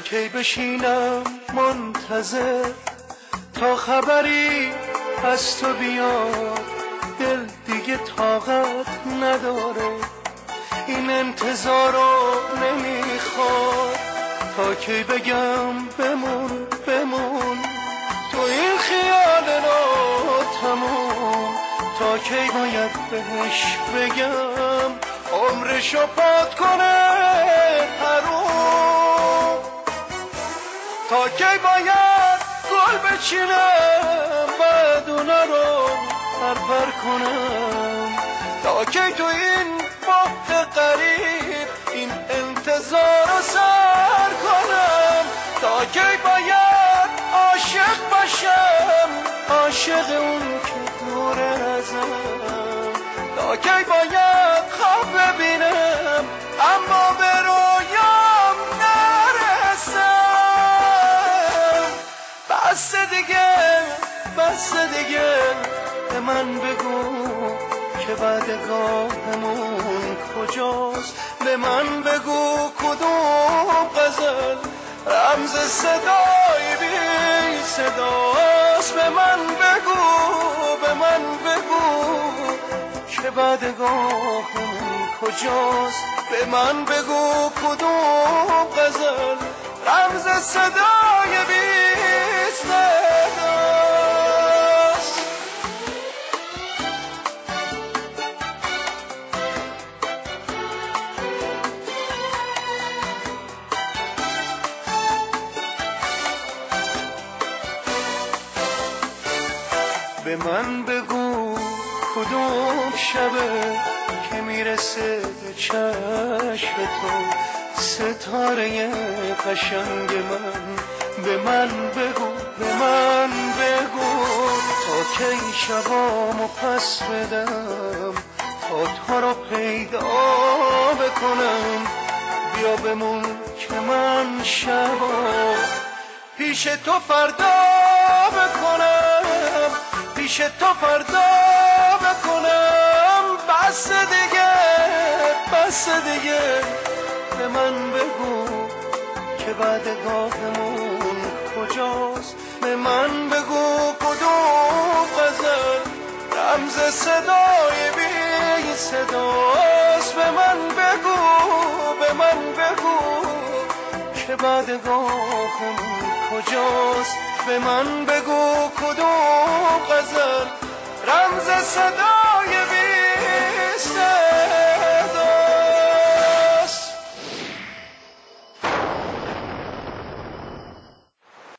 کی بشینم منتظر؟ تا خبری از تو بیاد دل دیگه طاقت نداره. این انتظارو نمی‌خواد تا کی بگم بمون بمون. تو این خیال رو تموم. تا کی باید بهش بگم؟ عمرشو پاد کنه. کی باید گل بچینم بعد اونا رو پرپر کنم تا کی تو این باغ قریب این انتظار رو سر کنم تا کی باید عاشق باشم عاشق اون که دور ازم تا کی باید خواب ببینم بس دیگه به من بگو که بعدگاهمون کجاست. به من بگو کدوم غزل رمز صدای بی صداست. به من بگو به من بگو که بعدگاهمون کجاست. به من بگو کدوم غزل رمز صدای بی به من بگو کدوم شبه که می‌رسه به چشم تو. ستاره قشنگ من به من بگو به من بگو. تا کی شبامو پس بدم تا تو رو پیدا بکنم. بیا بمون که من شبا پیش تو فردا بکنم. پیش تو فردا بکنم. بس دیگه بس دیگه. به من بگو که بعدگاهمون کجاست. به من بگو کدوم غزل. رمز صدای بی صداست. به من بگو به من بگو که بعدگاهمون کجاست. به من بگو کدوم رمز صدای بی